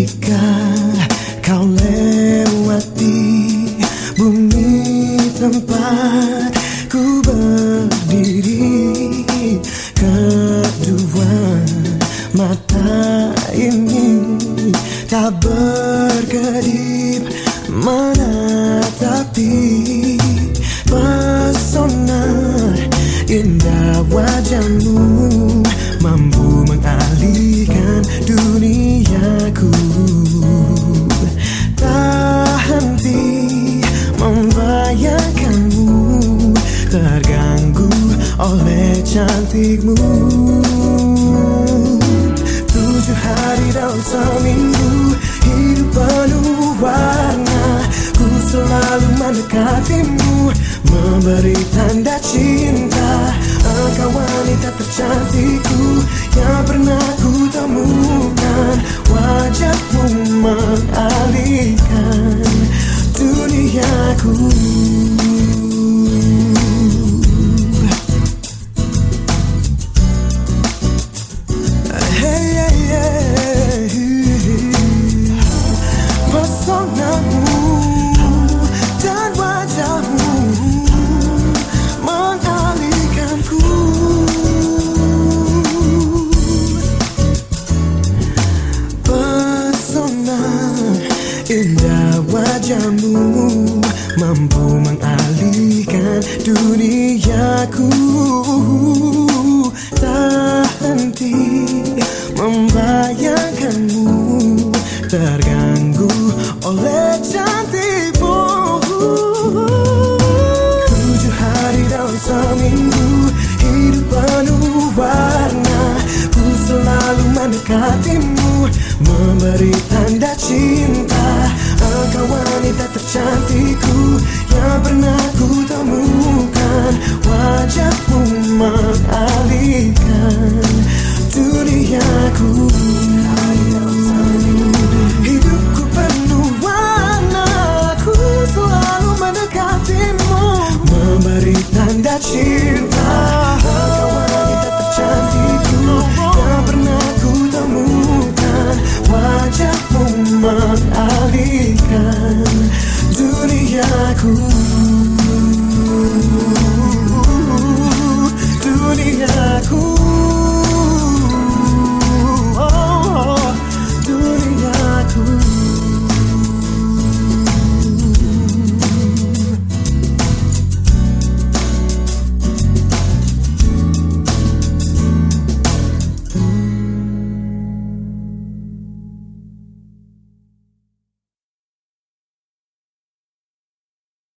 Ketika kau lewati bumi tempat ku berdiri Kedua mata ini tak berkedip menatapi pesona indah duniaku tak henti membayangkanmu terganggu oleh cantikmu. Tujuh hari dalam seminggu hidup penuh warna. Ku selalu mendekatimu memberi tanda cinta. Engkau wanita tercantikku yang pernah indah wajahmu mampu mengalihkan duniaku. Tak henti oleh cantikmu tujuh hari dalam seminggu hidup penuh warna. Ku selalu mendekatimu memberi tanda cinta. Engkau wanita tercantikku 눈이야구